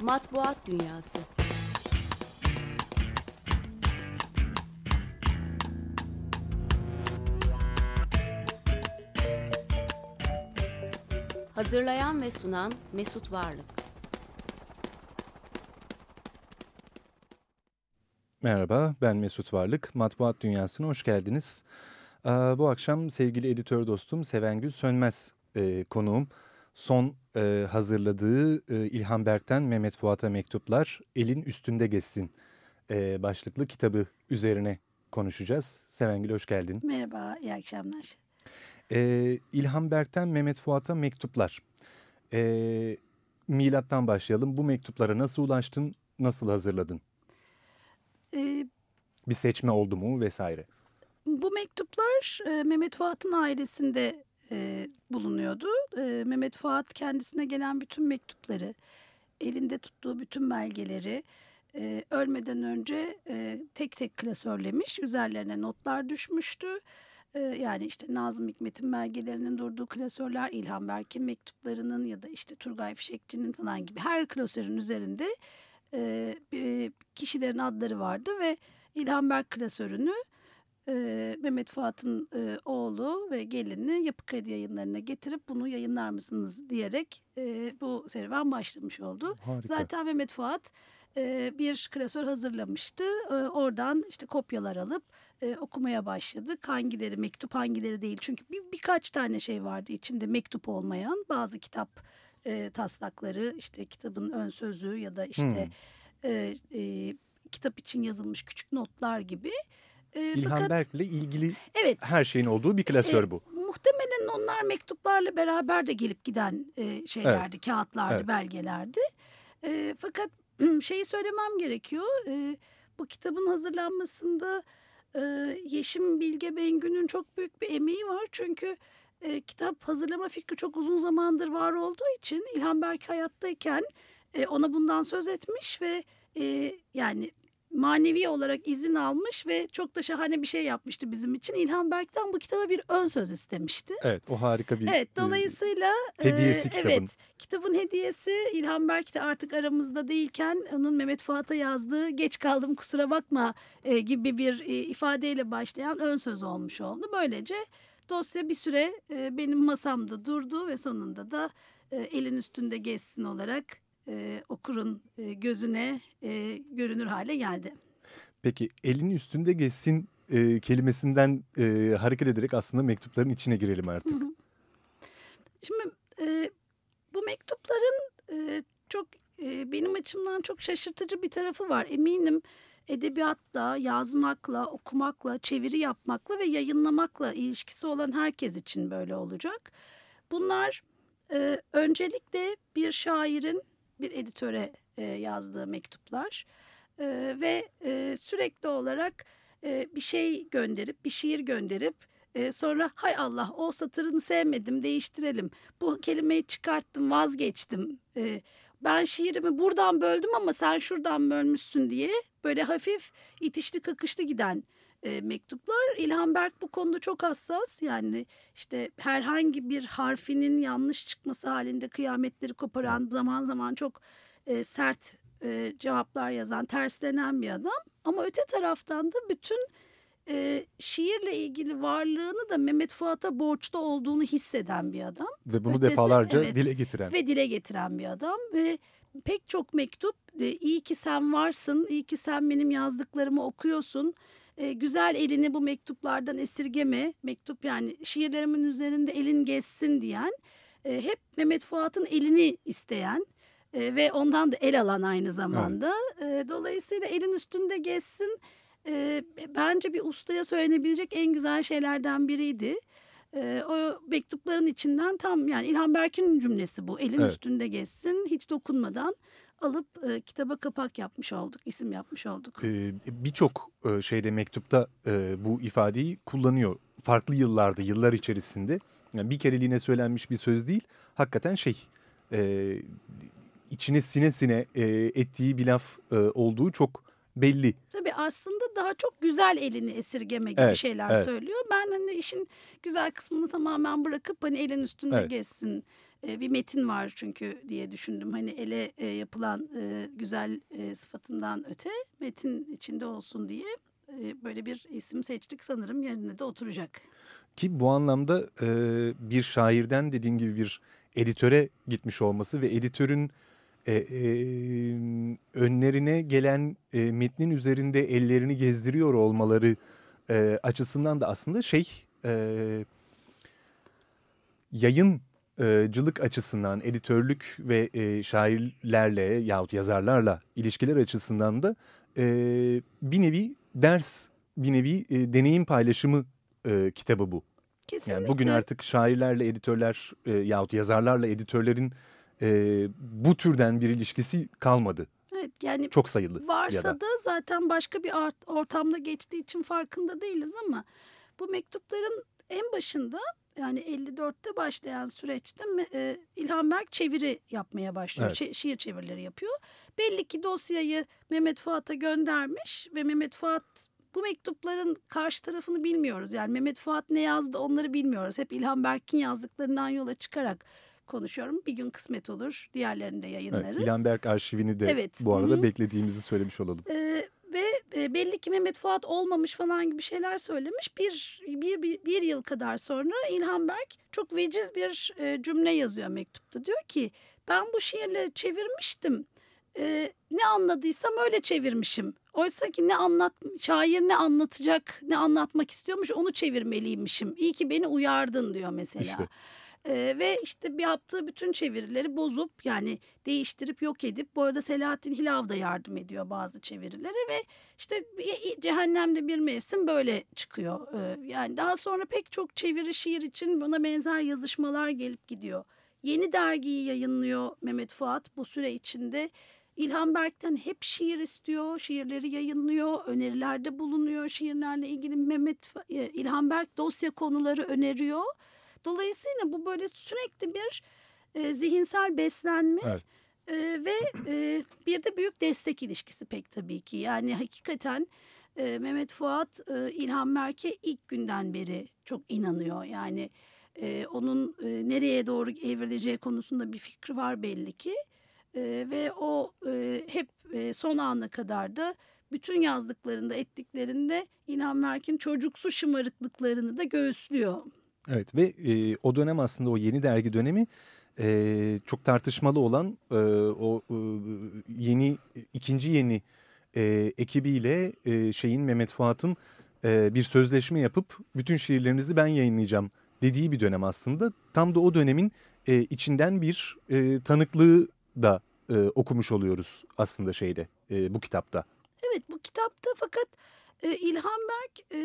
Matbuat Dünyası Hazırlayan ve sunan Mesut Varlık Merhaba, ben Mesut Varlık. Matbuat Dünyası'na hoş geldiniz. Bu akşam sevgili editör dostum Sevengül Sönmez e, konuğum. Son e, hazırladığı e, İlhan Berk'ten Mehmet Fuat'a mektuplar elin üstünde geçsin e, başlıklı kitabı üzerine konuşacağız. Sevengül hoş geldin. Merhaba, iyi akşamlar. Ee, İlhan Berk'ten Mehmet Fuat'a mektuplar. Ee, milattan başlayalım. Bu mektuplara nasıl ulaştın, nasıl hazırladın? Ee, Bir seçme oldu mu vesaire? bu mektuplar e, Mehmet Fuat'ın ailesinde e, bulunuyordu. E, Mehmet Fuat kendisine gelen bütün mektupları, elinde tuttuğu bütün belgeleri e, ölmeden önce e, tek tek klasörlemiş. Üzerlerine notlar düşmüştü. E, yani işte Nazım Hikmet'in belgelerinin durduğu klasörler, İlhan Berk'in mektuplarının ya da işte Turgay Fişekçi'nin falan gibi her klasörün üzerinde e, kişilerin adları vardı ve İlhan Berk klasörünü e, Mehmet Fuat'ın e, oğlu ve gelini Yapı Kredi yayınlarına getirip bunu yayınlar mısınız diyerek e, bu serüven başlamış oldu. Harika. Zaten Mehmet Fuat e, bir klasör hazırlamıştı. E, oradan işte kopyalar alıp e, okumaya başladık. Hangileri mektup hangileri değil. Çünkü bir, birkaç tane şey vardı içinde mektup olmayan. Bazı kitap e, taslakları işte kitabın ön sözü ya da işte e, e, kitap için yazılmış küçük notlar gibi. E, İlhan fakat- Berk'le ilgili Evet. her şeyin olduğu bir klasör E, bu. Muhtemelen onlar mektuplarla beraber de gelip giden e, şeylerdi, kağıtlardı, Evet. belgelerdi. E, fakat şeyi söylemem gerekiyor. E, bu kitabın hazırlanmasında e, Yeşim Bilge Bengü'nün çok büyük bir emeği var. Çünkü e, kitap hazırlama fikri çok uzun zamandır var olduğu için İlhan Berk hayattayken e, ona bundan söz etmiş ve e, yani manevi olarak izin almış ve çok da şahane bir şey yapmıştı bizim için. İlhan Berk'ten bu kitaba bir ön söz istemişti. Evet o harika bir Evet e, dolayısıyla hediyesi e, kitabın. Evet kitabın hediyesi İlhan Berk de artık aramızda değilken onun Mehmet Fuat'a yazdığı geç kaldım kusura bakma e, gibi bir e, ifadeyle başlayan ön söz olmuş oldu. Böylece dosya bir süre e, benim masamda durdu ve sonunda da e, elin üstünde geçsin olarak e, okurun e, gözüne e, görünür hale geldi. Peki elin üstünde geçsin e, kelimesinden e, hareket ederek aslında mektupların içine girelim artık. Hı hı. Şimdi e, bu mektupların e, çok e, benim açımdan çok şaşırtıcı bir tarafı var. Eminim edebiyatla, yazmakla, okumakla, çeviri yapmakla ve yayınlamakla ilişkisi olan herkes için böyle olacak. Bunlar e, öncelikle bir şairin bir editöre e, yazdığı mektuplar E, ve e, sürekli olarak e, bir şey gönderip, bir şiir gönderip e, sonra hay Allah o satırını sevmedim değiştirelim. Bu kelimeyi çıkarttım vazgeçtim. E, ben şiirimi buradan böldüm ama sen şuradan bölmüşsün diye böyle hafif itişli kakışlı giden e, mektuplar. İlhan Berk bu konuda çok hassas. Yani işte herhangi bir harfinin yanlış çıkması halinde kıyametleri koparan zaman zaman çok e, sert e, cevaplar yazan, terslenen bir adam. Ama öte taraftan da bütün e, şiirle ilgili varlığını da Mehmet Fuat'a borçlu olduğunu hisseden bir adam. Ve bunu Ötesi- defalarca evet. dile getiren. Ve dile getiren bir adam ve pek çok mektup e, iyi ki sen varsın, iyi ki sen benim yazdıklarımı okuyorsun. E, güzel elini bu mektuplardan esirgeme, mektup yani şiirlerimin üzerinde elin geçsin diyen, e, hep Mehmet Fuat'ın elini isteyen e, ve ondan da el alan aynı zamanda. E, dolayısıyla elin üstünde geçsin e, bence bir ustaya söylenebilecek en güzel şeylerden biriydi. E, o mektupların içinden tam yani İlhan Berk'in cümlesi bu. Elin Evet. üstünde geçsin hiç dokunmadan alıp e, kitaba kapak yapmış olduk, isim yapmış olduk. E, Birçok e, şeyde mektupta e, bu ifadeyi kullanıyor. Farklı yıllarda, yıllar içerisinde. Yani bir kereliğine söylenmiş bir söz değil. Hakikaten şey e, içine sine sine e, ettiği bir laf e, olduğu çok belli. Tabii aslında daha çok güzel elini esirgeme gibi Evet, şeyler evet. söylüyor. Ben hani işin güzel kısmını tamamen bırakıp hani elin üstünde Evet. geçsin e, bir metin var çünkü diye düşündüm. Hani ele e, yapılan e, güzel sıfatından öte metin içinde olsun diye böyle bir isim seçtik sanırım yerine de oturacak. Ki bu anlamda bir şairden dediğin gibi bir editöre gitmiş olması ve editörün önlerine gelen metnin üzerinde ellerini gezdiriyor olmaları açısından da aslında şey e, yayıncılık açısından editörlük ve e, şairlerle yahut yazarlarla ilişkiler açısından da e, bir nevi ders bir nevi e, deneyim paylaşımı e, kitabı bu. Kesinlikle. Yani bugün artık şairlerle editörler e, yahut yazarlarla editörlerin e, bu türden bir ilişkisi kalmadı. Evet yani Çok sayılı. varsa ya da. da zaten başka bir ortamda geçtiği için farkında değiliz ama bu mektupların en başında yani 54'te başlayan süreçte e, İlhan Berk çeviri yapmaya başlıyor. Evet. Şi- şiir çevirileri yapıyor. Belli ki dosyayı Mehmet Fuat'a göndermiş ve Mehmet Fuat bu mektupların karşı tarafını bilmiyoruz. Yani Mehmet Fuat ne yazdı onları bilmiyoruz. Hep İlhan Berk'in yazdıklarından yola çıkarak konuşuyorum. Bir gün kısmet olur. Diğerlerini de yayınlarız. Evet, İlhan Berk arşivini de Evet, bu arada hı hı. beklediğimizi söylemiş olalım. Ee, e, belli ki Mehmet Fuat olmamış falan gibi şeyler söylemiş. Bir, bir, bir, bir yıl kadar sonra İlhan Berk çok veciz bir e, cümle yazıyor mektupta. Diyor ki ben bu şiirleri çevirmiştim. E, ne anladıysam öyle çevirmişim. Oysa ki ne anlat, şair ne anlatacak, ne anlatmak istiyormuş onu çevirmeliymişim. İyi ki beni uyardın diyor mesela. İşte. Ee, ve işte bir yaptığı bütün çevirileri bozup yani değiştirip yok edip bu arada Selahattin Hilav da yardım ediyor bazı çevirilere ve işte cehennemde bir mevsim böyle çıkıyor. Ee, yani daha sonra pek çok çeviri şiir için buna benzer yazışmalar gelip gidiyor. Yeni dergiyi yayınlıyor Mehmet Fuat bu süre içinde. İlhan Berk'ten hep şiir istiyor, şiirleri yayınlıyor, önerilerde bulunuyor şiirlerle ilgili Mehmet İlhan Berk dosya konuları öneriyor. Dolayısıyla bu böyle sürekli bir e, zihinsel beslenme Evet. e, ve e, bir de büyük destek ilişkisi pek tabii ki. Yani hakikaten e, Mehmet Fuat e, İlhan Berk'e ilk günden beri çok inanıyor. Yani e, onun e, nereye doğru evrileceği konusunda bir fikri var belli ki. E, ve o e, hep e, son ana kadar da bütün yazdıklarında ettiklerinde İlhan Berk'in çocuksu şımarıklıklarını da göğüslüyor. Evet ve e, o dönem aslında o yeni dergi dönemi e, çok tartışmalı olan e, o e, yeni ikinci yeni e, ekibiyle e, şeyin Mehmet Fuat'ın e, bir sözleşme yapıp bütün şiirlerinizi ben yayınlayacağım dediği bir dönem aslında. Tam da o dönemin e, içinden bir e, tanıklığı da e, okumuş oluyoruz aslında şeyde e, bu kitapta. Evet bu kitapta fakat e, İlhan Berk e,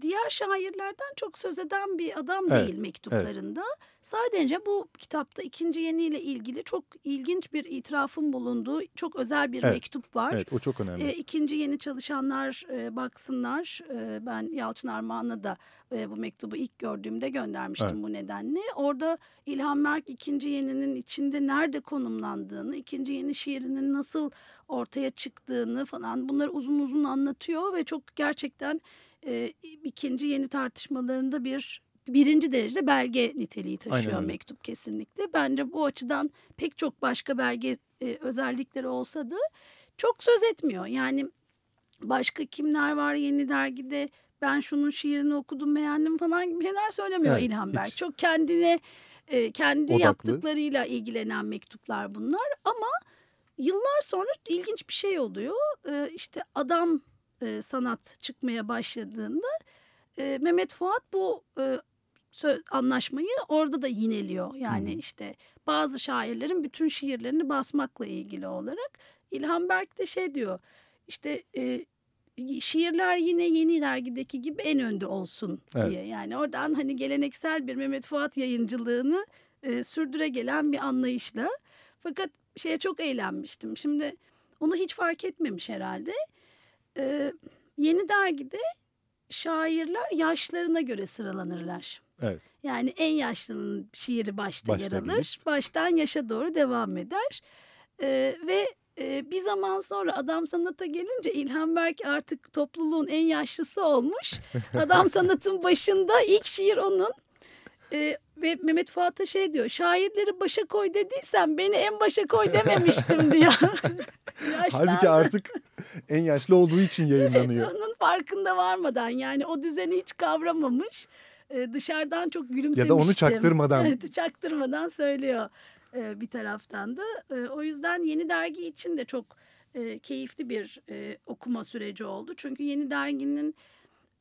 diğer şairlerden çok söz eden bir adam Evet, değil mektuplarında. Sadece bu kitapta ikinci yeniyle ilgili çok ilginç bir itirafın bulunduğu çok özel bir Evet, mektup var. Evet o çok önemli. E, ikinci yeni çalışanlar e, baksınlar. E, ben Yalçın Armağan'a da e, bu mektubu ilk gördüğümde göndermiştim Evet. bu nedenle. Orada İlhan Berk ikinci yeninin içinde nerede konumlandığını, ikinci yeni şiirinin nasıl ortaya çıktığını falan bunları uzun uzun anlatıyor ve çok gerçekten e, ikinci yeni tartışmalarında bir birinci derecede belge niteliği taşıyor Aynen mektup kesinlikle. Bence bu açıdan pek çok başka belge e, özellikleri olsa da çok söz etmiyor. Yani başka kimler var yeni dergide ben şunun şiirini okudum beğendim falan gibi şeyler söylemiyor Evet, İlhan Berk. hiç. Çok kendine e, kendi Odaklı. yaptıklarıyla ilgilenen mektuplar bunlar ama yıllar sonra ilginç bir şey oluyor. E, işte adam e, sanat çıkmaya başladığında e, Mehmet Fuat bu e, anlaşmayı orada da yineliyor. Yani hı. işte bazı şairlerin bütün şiirlerini basmakla ilgili olarak İlhan Berk de şey diyor işte e, şiirler yine yeni dergideki gibi en önde olsun Evet. diye. Yani oradan hani geleneksel bir Mehmet Fuat yayıncılığını e, sürdüre gelen bir anlayışla. Fakat şeye çok eğlenmiştim. Şimdi onu hiç fark etmemiş herhalde. E, yeni dergide şairler yaşlarına göre sıralanırlar. Evet. Yani en yaşlının şiiri başta, yer alır. Baştan yaşa doğru devam eder. Ee, ve e, bir zaman sonra adam sanata gelince İlhan Berk artık topluluğun en yaşlısı olmuş. Adam sanatın başında ilk şiir onun. Ee, ve Mehmet Fuat'a şey diyor şairleri başa koy dediysen beni en başa koy dememiştim diyor. Halbuki artık en yaşlı olduğu için yayınlanıyor. Evet, onun farkında varmadan yani o düzeni hiç kavramamış. Ee, dışarıdan çok gülümsemiştim. Ya da onu çaktırmadan. Evet çaktırmadan söylüyor e, bir taraftan da. E, o yüzden yeni dergi için de çok e, keyifli bir e, okuma süreci oldu. Çünkü yeni derginin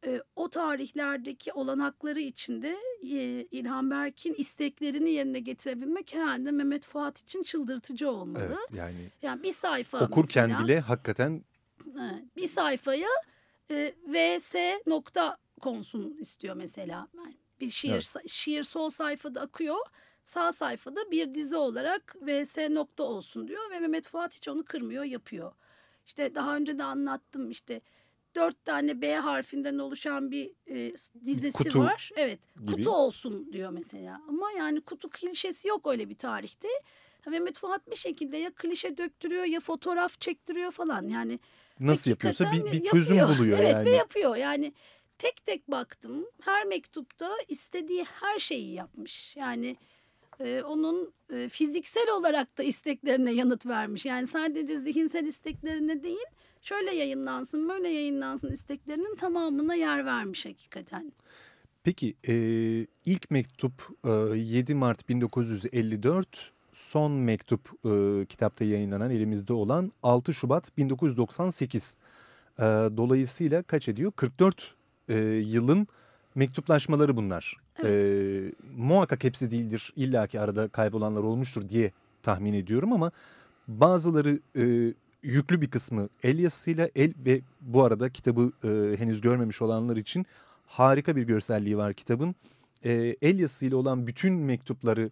e, o tarihlerdeki olanakları içinde e, İlhan Berk'in isteklerini yerine getirebilmek herhalde Mehmet Fuat için çıldırtıcı olmalı. Evet, yani, yani bir sayfa okurken mesela, bile hakikaten bir sayfaya e, vs nokta konsun istiyor mesela. Yani bir şiir Evet. şiir sol sayfada akıyor. Sağ sayfada bir dizi olarak vs nokta olsun diyor ve Mehmet Fuat hiç onu kırmıyor, yapıyor. İşte daha önce de anlattım işte dört tane B harfinden oluşan bir e, dizesi Kutu var. Evet, gibi. kutu olsun diyor mesela. Ama yani kutu klişesi yok öyle bir tarihte. Mehmet Fuat bir şekilde ya klişe döktürüyor ya fotoğraf çektiriyor falan. Yani nasıl yapıyorsa bir, bir çözüm yapıyor. buluyor evet, yani. ve yapıyor. Yani tek tek baktım. Her mektupta istediği her şeyi yapmış. Yani e, onun e, fiziksel olarak da isteklerine yanıt vermiş. Yani sadece zihinsel isteklerine değil, şöyle yayınlansın, böyle yayınlansın isteklerinin tamamına yer vermiş hakikaten. Peki e, ilk mektup e, 7 Mart 1954, son mektup e, kitapta yayınlanan elimizde olan 6 Şubat 1998. E, dolayısıyla kaç ediyor? 44 e, yılın mektuplaşmaları bunlar. Evet. E, muhakkak hepsi değildir. İlla ki arada kaybolanlar olmuştur diye tahmin ediyorum ama bazıları e, yüklü bir kısmı el yazısıyla el ve bu arada kitabı e, henüz görmemiş olanlar için harika bir görselliği var kitabın. E, el yazısıyla olan bütün mektupları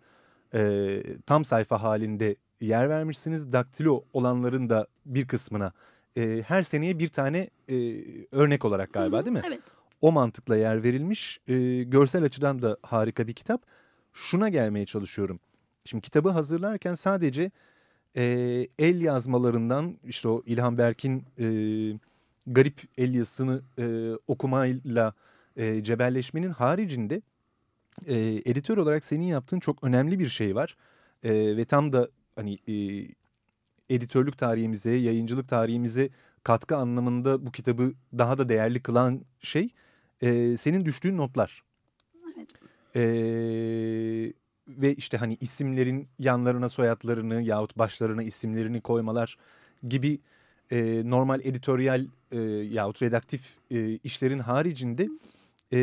e, tam sayfa halinde yer vermişsiniz. Daktilo olanların da bir kısmına e, her seneye bir tane e, örnek olarak galiba Hı hı, değil mi? Evet. O mantıkla yer verilmiş. E, görsel açıdan da harika bir kitap. Şuna gelmeye çalışıyorum. Şimdi kitabı hazırlarken sadece e, el yazmalarından işte o İlhan Berk'in e, garip el yazısını e, okumayla e, cebelleşmenin haricinde e, editör olarak senin yaptığın çok önemli bir şey var. E, ve tam da hani e, editörlük tarihimize, yayıncılık tarihimize katkı anlamında bu kitabı daha da değerli kılan şey e, senin düştüğün notlar. Evet. E, ve işte hani isimlerin yanlarına soyadlarını yahut başlarına isimlerini koymalar gibi e, normal editoryal e, yahut redaktif e, işlerin haricinde e,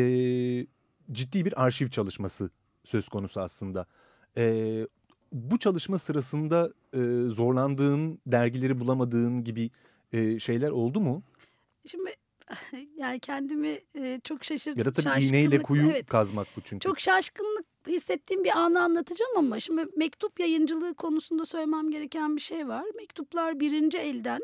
ciddi bir arşiv çalışması söz konusu aslında. E, bu çalışma sırasında e, zorlandığın, dergileri bulamadığın gibi e, şeyler oldu mu? Şimdi yani kendimi e, çok şaşırtıcı. Ya da tabii iğneyle kuyu evet. kazmak bu çünkü. Çok şaşkınlık hissettiğim bir anı anlatacağım ama şimdi mektup yayıncılığı konusunda söylemem gereken bir şey var. Mektuplar birinci elden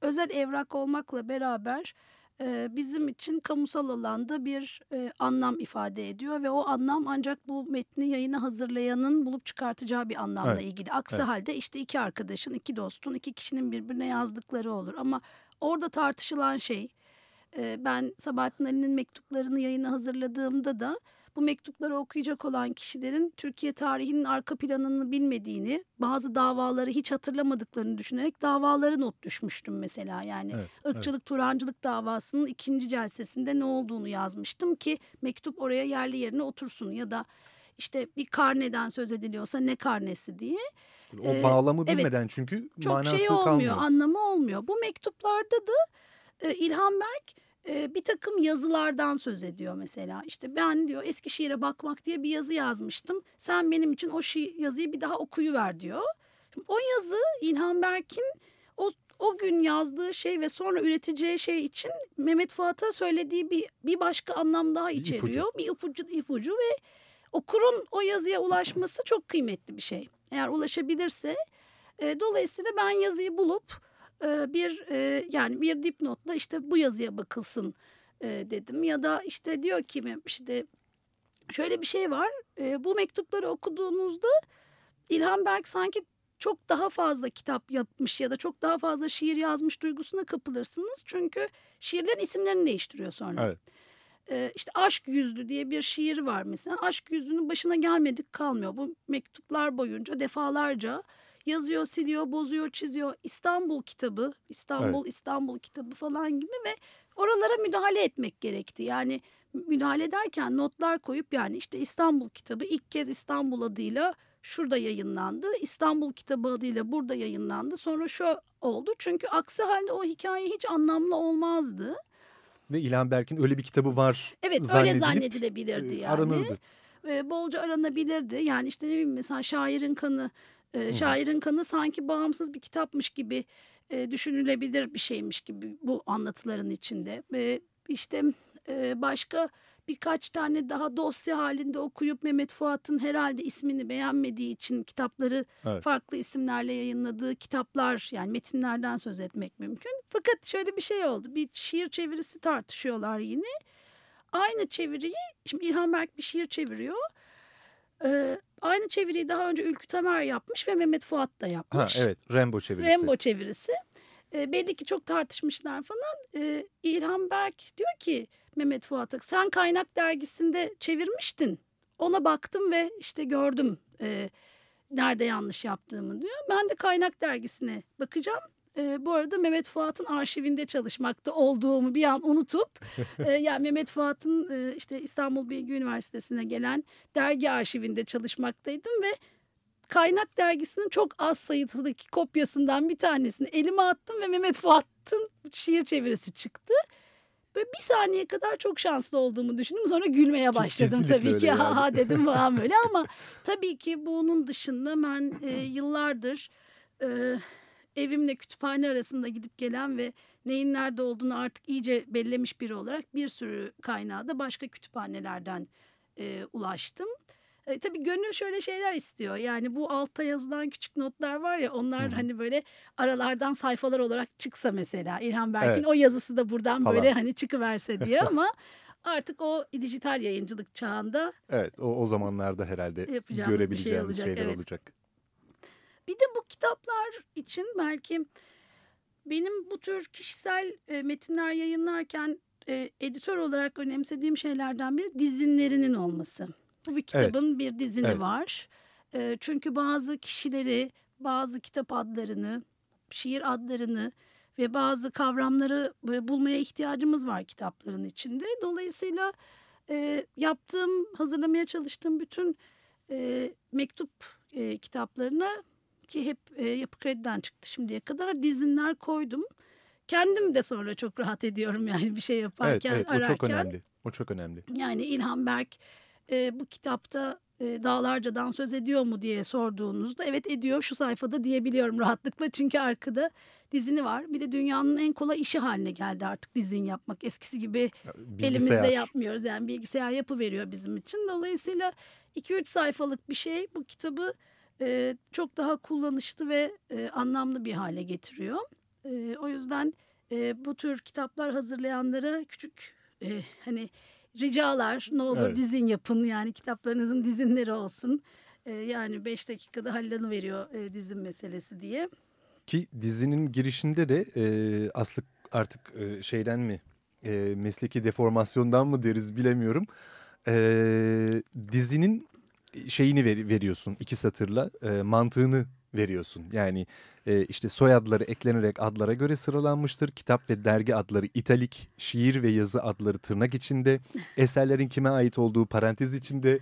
özel evrak olmakla beraber e, bizim için kamusal alanda bir e, anlam ifade ediyor ve o anlam ancak bu metni yayına hazırlayanın bulup çıkartacağı bir anlamla Evet, ilgili. Aksi evet. halde işte iki arkadaşın, iki dostun, iki kişinin birbirine yazdıkları olur ama orada tartışılan şey ben Sabahattin Ali'nin mektuplarını yayına hazırladığımda da bu mektupları okuyacak olan kişilerin Türkiye tarihinin arka planını bilmediğini, bazı davaları hiç hatırlamadıklarını düşünerek davaları not düşmüştüm mesela. Yani Evet, ırkçılık, turancılık davasının ikinci celsesinde ne olduğunu yazmıştım ki mektup oraya yerli yerine otursun ya da işte bir karneden söz ediliyorsa ne karnesi diye. O Ee, bağlamı evet, bilmeden çünkü Çok manası şey olmuyor, kalmıyor. anlamı olmuyor. Bu mektuplarda da e, İlhan Berk e, bir takım yazılardan söz ediyor mesela. İşte ben diyor Eskişehir'e bakmak diye bir yazı yazmıştım. Sen benim için o şi yazıyı bir daha okuyuver diyor. Şimdi o yazı İlhan Berk'in o o gün yazdığı şey ve sonra üreteceği şey için Mehmet Fuat'a söylediği bir bir başka anlam daha Bir içeriyor. ipucu. Bir ipucu, ipucu ve okurun o yazıya ulaşması çok kıymetli bir şey. Eğer ulaşabilirse e, dolayısıyla ben yazıyı bulup e, bir e, yani bir dipnotla işte bu yazıya bakılsın e, dedim ya da işte diyor ki işte şöyle bir şey var e, bu mektupları okuduğunuzda İlhan Berk sanki çok daha fazla kitap yapmış ya da çok daha fazla şiir yazmış duygusuna kapılırsınız çünkü şiirlerin isimlerini değiştiriyor sonra. Evet. e, işte aşk yüzlü diye bir şiir var mesela. Aşk yüzlünün başına gelmedik kalmıyor. Bu mektuplar boyunca defalarca yazıyor, siliyor, bozuyor, çiziyor. İstanbul kitabı, İstanbul, Evet. İstanbul kitabı falan gibi ve oralara müdahale etmek gerekti. Yani müdahale ederken notlar koyup yani işte İstanbul kitabı ilk kez İstanbul adıyla şurada yayınlandı. İstanbul kitabı adıyla burada yayınlandı. Sonra şu oldu. Çünkü aksi halde o hikaye hiç anlamlı olmazdı. Ve İlhan Berk'in öyle bir kitabı var Evet öyle zannedilebilirdi e, yani. aranırdı. E, bolca aranabilirdi. Yani işte ne bileyim mesela şairin kanı, e, şairin kanı sanki bağımsız bir kitapmış gibi e, düşünülebilir bir şeymiş gibi bu anlatıların içinde. Ve işte e, başka birkaç tane daha dosya halinde okuyup Mehmet Fuat'ın herhalde ismini beğenmediği için kitapları Evet. farklı isimlerle yayınladığı kitaplar yani metinlerden söz etmek mümkün. Fakat şöyle bir şey oldu. Bir şiir çevirisi tartışıyorlar yine. Aynı çeviriyi şimdi İlhan Berk bir şiir çeviriyor. Ee, aynı çeviriyi daha önce Ülkü Tamer yapmış ve Mehmet Fuat da Ha yapmış. evet Rambo çevirisi. Rembo çevirisi. Ee, belli ki çok tartışmışlar falan. Ee, İlhan Berk diyor ki Mehmet Fuat'a sen kaynak dergisinde çevirmiştin. Ona baktım ve işte gördüm e, nerede yanlış yaptığımı diyor. Ben de kaynak dergisine bakacağım. Ee, bu arada Mehmet Fuat'ın arşivinde çalışmakta olduğumu bir an unutup e, yani Mehmet Fuat'ın e, işte İstanbul Bilgi Üniversitesi'ne gelen dergi arşivinde çalışmaktaydım ve Kaynak dergisinin çok az sayıdaki kopyasından bir tanesini elime attım ve Mehmet Fuat'ın şiir çevirisi çıktı. Böyle bir saniye kadar çok şanslı olduğumu düşündüm. Sonra gülmeye başladım kesinlikle tabii ki. yani. Ha ha dedim falan böyle ama tabii ki bunun dışında ben e, yıllardır e, evimle kütüphane arasında gidip gelen ve neyin nerede olduğunu artık iyice bellemiş biri olarak bir sürü kaynağı da başka kütüphanelerden e, ulaştım. E, tabii gönül şöyle şeyler istiyor. Yani bu altta yazılan küçük notlar var ya onlar hı. hani böyle aralardan sayfalar olarak çıksa mesela İlhan Berk'in Evet. o yazısı da buradan Falan. böyle hani çıkıverse diye ama artık o dijital yayıncılık çağında Evet o, o zamanlarda herhalde şey görebileceğimiz olacak, şeyler evet. olacak. Bir de bu kitaplar için belki benim bu tür kişisel e, metinler yayınlarken e, editör olarak önemsediğim şeylerden biri dizinlerinin olması. Bu bir kitabın bir dizini Evet. var. E, çünkü bazı kişileri, bazı kitap adlarını, şiir adlarını ve bazı kavramları e, bulmaya ihtiyacımız var kitapların içinde. Dolayısıyla e, yaptığım, hazırlamaya çalıştığım bütün e, mektup e, kitaplarına ki hep e, Yapı Kredi'den çıktı şimdiye kadar dizinler koydum. Kendim de sonra çok rahat ediyorum yani bir şey Evet yaparken, evet o ararken. çok önemli. O çok önemli. Yani İlhan Berk e, bu kitapta e, Dağlarca'dan söz ediyor mu diye sorduğunuzda evet ediyor şu sayfada diyebiliyorum rahatlıkla. Çünkü arkada dizini var. Bir de dünyanın en kolay işi haline geldi artık dizin yapmak. Eskisi gibi Bilgisayar. elimizde yapmıyoruz. Yani bilgisayar yapı veriyor bizim için. Dolayısıyla 2-3 sayfalık bir şey bu kitabı e, çok daha kullanışlı ve e, anlamlı bir hale getiriyor. E, o yüzden e, bu tür kitaplar hazırlayanlara küçük e, hani ricalar ne olur Evet. dizin yapın yani kitaplarınızın dizinleri olsun. E, yani 5 dakikada hallediyor e, dizin meselesi diye. Ki dizinin girişinde de e, aslı artık e, şeyden mi e, mesleki deformasyondan mı deriz bilemiyorum. E, dizinin şeyini ver- veriyorsun iki satırla e, mantığını veriyorsun. Yani e, işte soyadları eklenerek adlara göre sıralanmıştır. Kitap ve dergi adları italik, şiir ve yazı adları tırnak içinde, eserlerin kime ait olduğu parantez içinde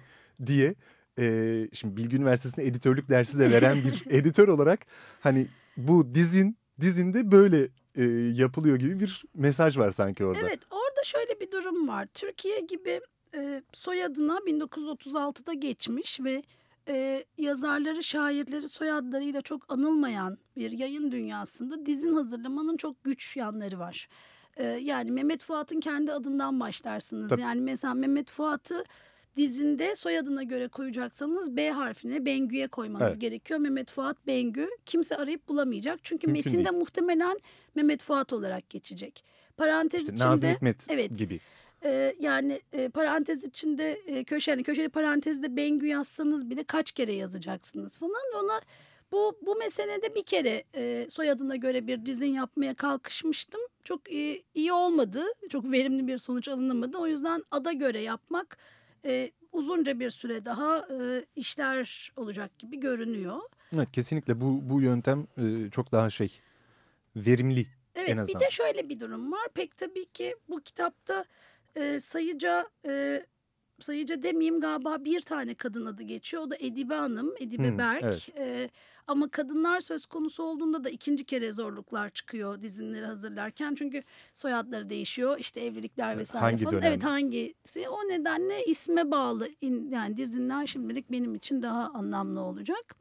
diye. E, şimdi Bilgi Üniversitesi'nde editörlük dersi de veren bir editör olarak hani bu dizin dizinde böyle e, yapılıyor gibi bir mesaj var sanki orada. Evet orada şöyle bir durum var. Türkiye gibi e, soyadına 1936'da geçmiş ve e, yazarları, şairleri soyadlarıyla çok anılmayan bir yayın dünyasında dizin hazırlamanın çok güç yanları var. E, yani Mehmet Fuat'ın kendi adından başlarsınız. Tabii. Yani mesela Mehmet Fuat'ı dizinde soyadına göre koyacaksanız B harfine Bengü'ye koymanız Evet. gerekiyor. Mehmet Fuat Bengü kimse arayıp bulamayacak. Çünkü Mümkün metinde değil. muhtemelen Mehmet Fuat olarak geçecek. Parantez İşte içinde Nazım Hikmet evet. gibi. E, yani e, parantez içinde e, köşe yani köşeli parantezde Bengü yazsanız bile kaç kere yazacaksınız falan. Ona bu bu meselede bir kere e, soyadına göre bir dizin yapmaya kalkışmıştım. çok iyi, iyi olmadı. Çok verimli bir sonuç alınamadı. O yüzden ada göre yapmak e, uzunca bir süre daha e, işler olacak gibi görünüyor. Evet kesinlikle bu, bu yöntem e, çok daha şey verimli Evet bir de şöyle bir durum var. Pek tabii ki bu kitapta e, sayıca e, sayıca demeyeyim galiba bir tane kadın adı geçiyor. O da Edibe Hanım, Edibe Hmm, Berk. evet. E, ama kadınlar söz konusu olduğunda da ikinci kere zorluklar çıkıyor dizinleri hazırlarken. Çünkü soyadları değişiyor. İşte evlilikler Evet, vesaire hangi falan. dönem? Evet hangisi? O nedenle isme bağlı yani dizinler şimdilik benim için daha anlamlı olacak.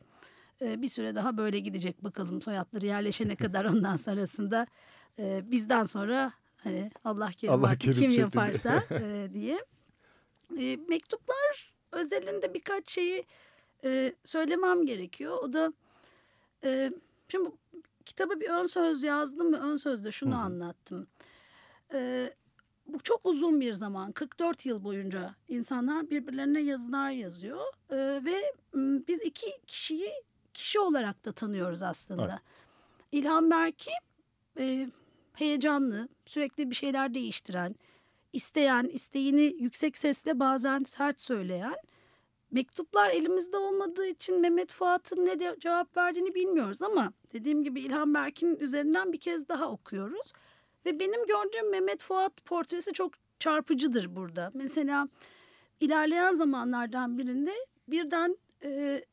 E, bir süre daha böyle gidecek bakalım soyadları yerleşene kadar ondan sonrasında e, bizden sonra hani Allah kerim Allah kerim kim şeklinde. yaparsa e, diye. E, mektuplar özelinde birkaç şeyi e, söylemem gerekiyor. O da e, şimdi bu kitaba bir ön söz yazdım ve ön sözde şunu Hı hı. anlattım. E, bu çok uzun bir zaman 44 yıl boyunca insanlar birbirlerine yazılar yazıyor E, ve m, biz iki kişiyi kişi olarak da tanıyoruz aslında. Evet. İlhan Berk'i e, heyecanlı, sürekli bir şeyler değiştiren, isteyen, isteğini yüksek sesle bazen sert söyleyen. Mektuplar elimizde olmadığı için Mehmet Fuat'ın ne de cevap verdiğini bilmiyoruz ama dediğim gibi İlhan Berk'in üzerinden bir kez daha okuyoruz. Ve benim gördüğüm Mehmet Fuat portresi çok çarpıcıdır burada. Mesela ilerleyen zamanlardan birinde birden e,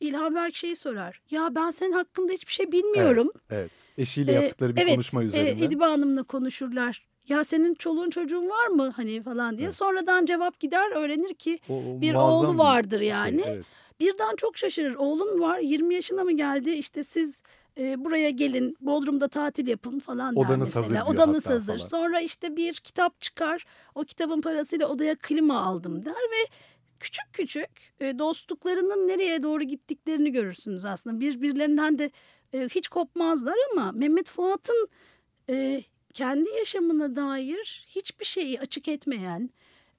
İlhan Berk şeyi sorar. Ya ben senin hakkında hiçbir şey bilmiyorum. Evet. Eşiyle Ee, yaptıkları bir evet, konuşma e, üzerinden. Edibe Hanım'la konuşurlar. Ya senin çoluğun çocuğun var mı hani falan diye. Evet. Sonradan cevap gider öğrenir ki O- o bir oğlu vardır şey, yani. evet. birden çok şaşırır. Oğlun var 20 yaşına mı geldi işte siz e, buraya gelin Bodrum'da tatil yapın falan der Odanız mesela. hazır diyor Odanız hatta hazır. falan. Sonra işte bir kitap çıkar. O kitabın parasıyla odaya klima aldım der ve küçük küçük e, dostluklarının nereye doğru gittiklerini görürsünüz aslında. Birbirlerinden de e, hiç kopmazlar ama Mehmet Fuat'ın e, kendi yaşamına dair hiçbir şeyi açık etmeyen,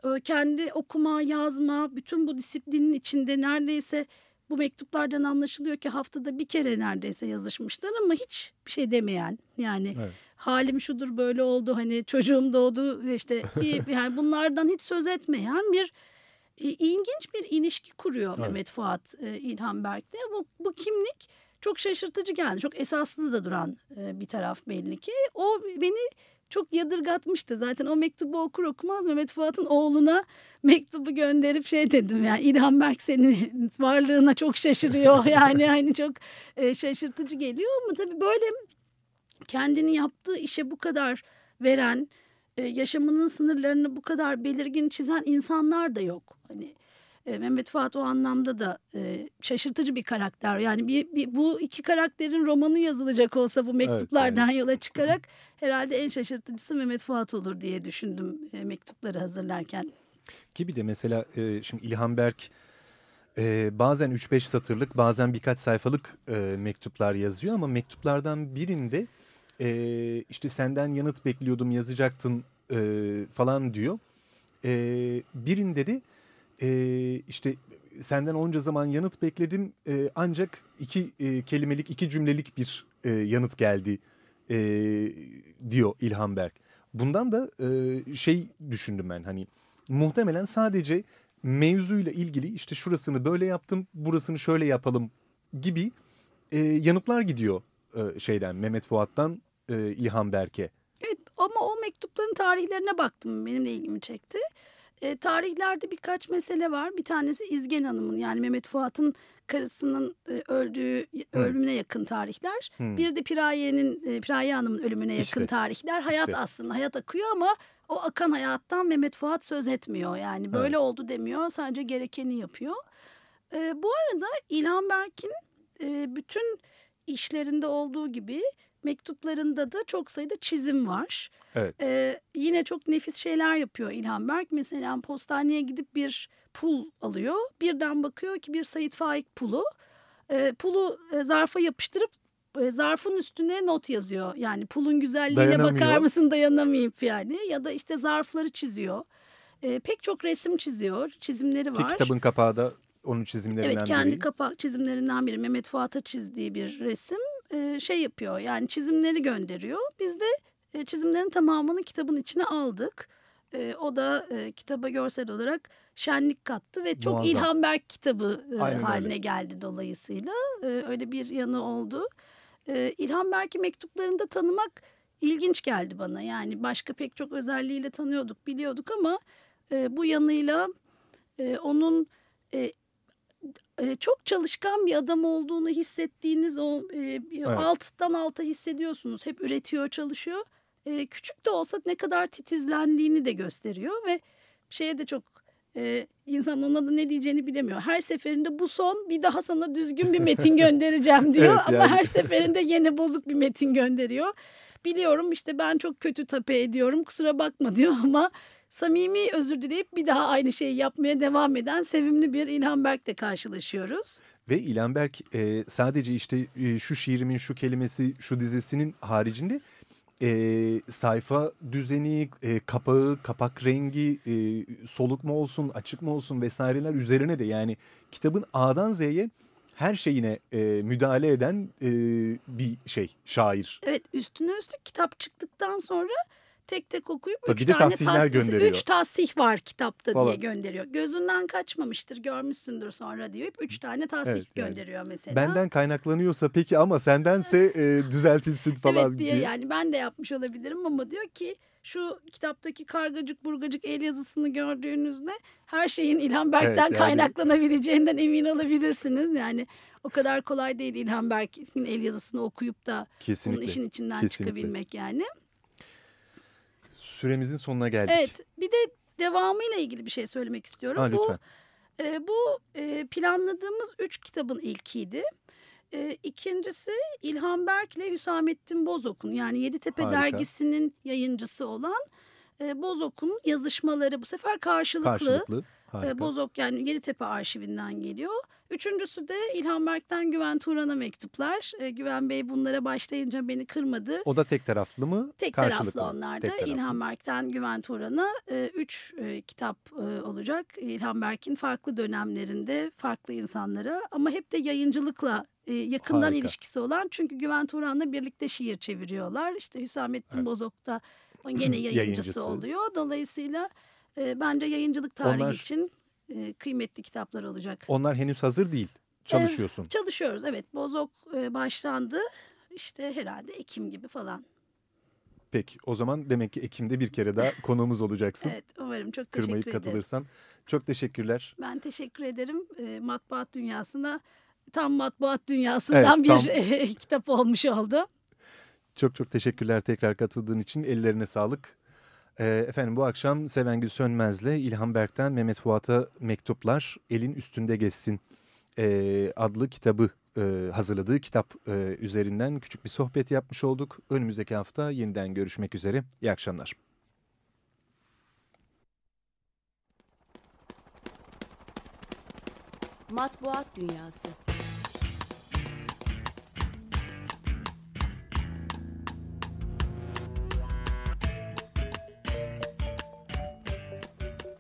e, kendi okuma, yazma, bütün bu disiplinin içinde neredeyse bu mektuplardan anlaşılıyor ki haftada bir kere neredeyse yazışmışlar ama hiç bir şey demeyen yani Evet. halim şudur böyle oldu hani çocuğum doğdu işte bir, yani bunlardan hiç söz etmeyen bir ilginç bir ilişki kuruyor Evet. Mehmet Fuat e, İlhan Berk'te. Bu, bu kimlik çok şaşırtıcı geldi. Çok esaslı da duran e, bir taraf belli ki. O beni çok yadırgatmıştı. Zaten o mektubu okur okumaz Mehmet Fuat'ın oğluna mektubu gönderip şey dedim yani İlhan Berk senin varlığına çok şaşırıyor. Yani hani çok e, şaşırtıcı geliyor ama tabii böyle kendini yaptığı işe bu kadar veren, e, yaşamının sınırlarını bu kadar belirgin çizen insanlar da yok. Hani e, Mehmet Fuat o anlamda da e, şaşırtıcı bir karakter. Yani bir, bir bu iki karakterin romanı yazılacak olsa bu mektuplardan yola çıkarak herhalde en şaşırtıcısı Mehmet Fuat olur diye düşündüm e, mektupları hazırlarken. Ki bir de mesela e, şimdi İlhan Berk e, bazen 3-5 satırlık bazen birkaç sayfalık e, mektuplar yazıyor ama mektuplardan birinde e, işte senden yanıt bekliyordum yazacaktın e, falan diyor. E, birinde de e, işte senden onca zaman yanıt bekledim e, ancak iki e, kelimelik iki cümlelik bir e, yanıt geldi e, diyor İlhan Berk. Bundan da e, şey düşündüm ben hani muhtemelen sadece mevzuyla ilgili işte şurasını böyle yaptım, burasını şöyle yapalım gibi e, yanıtlar gidiyor e, şeyden Mehmet Fuat'tan e, İlhan Berk'e. Evet ama o mektupların tarihlerine baktım. Benim de ilgimi çekti. E, tarihlerde birkaç mesele var. Bir tanesi İzgen Hanım'ın yani Mehmet Fuat'ın karısının e, öldüğü ölümüne yakın tarihler. Hmm. Bir de Piraye'nin e, Piraye Hanım'ın ölümüne yakın İşte. tarihler. Hayat İşte. aslında hayat akıyor ama o akan hayattan Mehmet Fuat söz etmiyor. Yani böyle oldu demiyor. Sadece gerekeni yapıyor. E, bu arada İlhan Berk'in e, bütün işlerinde olduğu gibi mektuplarında da çok sayıda çizim var. Evet. Ee, yine çok nefis şeyler yapıyor İlhan Berk. Mesela postaneye gidip bir pul alıyor. Birden bakıyor ki bir Sait Faik pulu. Ee, pulu e, zarfa yapıştırıp e, zarfın üstüne not yazıyor. Yani pulun güzelliğine bakar mısın dayanamayıp yani. Ya da işte zarfları çiziyor. Ee, pek çok resim çiziyor. Çizimleri Ki var. kitabın kapağı da onun çizimlerinden Evet kendi biri. kapak çizimlerinden biri Mehmet Fuat'a çizdiği bir resim Şey yapıyor yani çizimleri gönderiyor. Biz de E, çizimlerin tamamını kitabın içine aldık. E, o da e, kitaba görsel olarak şenlik kattı ve çok Muazzam. İlhan Berk kitabı e, Aynen haline öyle. geldi dolayısıyla. E, öyle bir yanı oldu. E, İlhan Berk'i mektuplarında tanımak ilginç geldi bana. Yani başka pek çok özelliğiyle tanıyorduk, biliyorduk ama e, bu yanıyla e, onun e, çok çalışkan bir adam olduğunu hissettiğiniz o e, alttan alta hissediyorsunuz. Hep üretiyor, çalışıyor. Küçük de olsa ne kadar titizlendiğini de gösteriyor ve şeye de çok insan ona da ne diyeceğini bilemiyor. Her seferinde bu son bir daha sana düzgün bir metin göndereceğim diyor Evet, ama yani. her seferinde yine bozuk bir metin gönderiyor. Biliyorum işte ben çok kötü tape ediyorum kusura bakma diyor ama samimi özür dileyip bir daha aynı şeyi yapmaya devam eden sevimli bir İlhan Berk'le karşılaşıyoruz. Ve İlhan Berk e, sadece işte e, şu şiirimin şu kelimesi şu dizesinin haricinde e, sayfa düzeni, e, kapağı, kapak rengi, e, soluk mu olsun, açık mı olsun vesaireler üzerine de yani kitabın A'dan Z'ye her şeyine e, müdahale eden e, bir şey şair. Evet üstüne üstlük kitap çıktıktan sonra tek tek okuyup Tabii üç bir tane tahsis- gönderiyor. Üç tahsih var kitapta diye Falan. gönderiyor. Gözünden kaçmamıştır görmüşsündür sonra diyor. Üç tane tahsih Evet, yani gönderiyor mesela. Benden kaynaklanıyorsa peki ama sendense e, düzeltilsin falan evet diye diye. yani ben de yapmış olabilirim ama diyor ki şu kitaptaki kargacık burgacık el yazısını gördüğünüzde her şeyin İlhan Berk'ten Evet, yani- kaynaklanabileceğinden emin olabilirsiniz. Yani o kadar kolay değil İlhan Berk'in el yazısını okuyup da Kesinlikle. işin içinden kesinlikle. çıkabilmek yani. Süremizin sonuna geldik. Evet bir de devamıyla ilgili bir şey söylemek istiyorum. Ha, bu lütfen. e, bu e, planladığımız üç kitabın ilkiydi. E, ikincisi İlhan Berk ile Hüsamettin Bozok'un yani Yeditepe Harika. dergisinin yayıncısı olan e, Bozok'un yazışmaları bu sefer karşılıklı. Karşılıklı. Harika. Bozok yani Yeditepe arşivinden geliyor. Üçüncüsü de İlhan Berk'ten Güven Turan'a mektuplar. E, Güven Bey bunlara başlayınca beni kırmadı. O da tek taraflı mı? Tek Karşılıklı taraflı onlar da taraflı. İlhan Berk'ten Güven Turan'a e, üç e, kitap e, olacak. İlhan Berk'in farklı dönemlerinde farklı insanlara ama hep de yayıncılıkla yakından Harika. ilişkisi olan. Çünkü Güven Turan'la birlikte şiir çeviriyorlar. İşte Hüsamettin Evet. Bozok da gene yayıncısı, Yayıncısı. oluyor. Dolayısıyla e, bence yayıncılık tarihi Onlar- için e, kıymetli kitaplar olacak. Onlar henüz hazır değil. Çalışıyorsun. Çalışıyoruz evet. Bozok e, başlandı. İşte herhalde Ekim gibi falan. Peki o zaman demek ki Ekim'de bir kere daha konuğumuz olacaksın. Evet umarım çok teşekkür Kırmayıp ederim. katılırsan. Çok teşekkürler. Ben teşekkür ederim. E, matbuat dünyasına tam matbuat dünyasından Evet, bir kitap olmuş oldu. Çok çok teşekkürler tekrar katıldığın için. Ellerine sağlık. Ee, efendim bu akşam Sevengül Sönmez'le İlhan Berk'ten Mehmet Fuat'a Mektuplar Elin Üstünde Geçsin e, adlı kitabı e, hazırladığı kitap e, üzerinden küçük bir sohbet yapmış olduk. Önümüzdeki hafta yeniden görüşmek üzere. İyi akşamlar. Matbuat Dünyası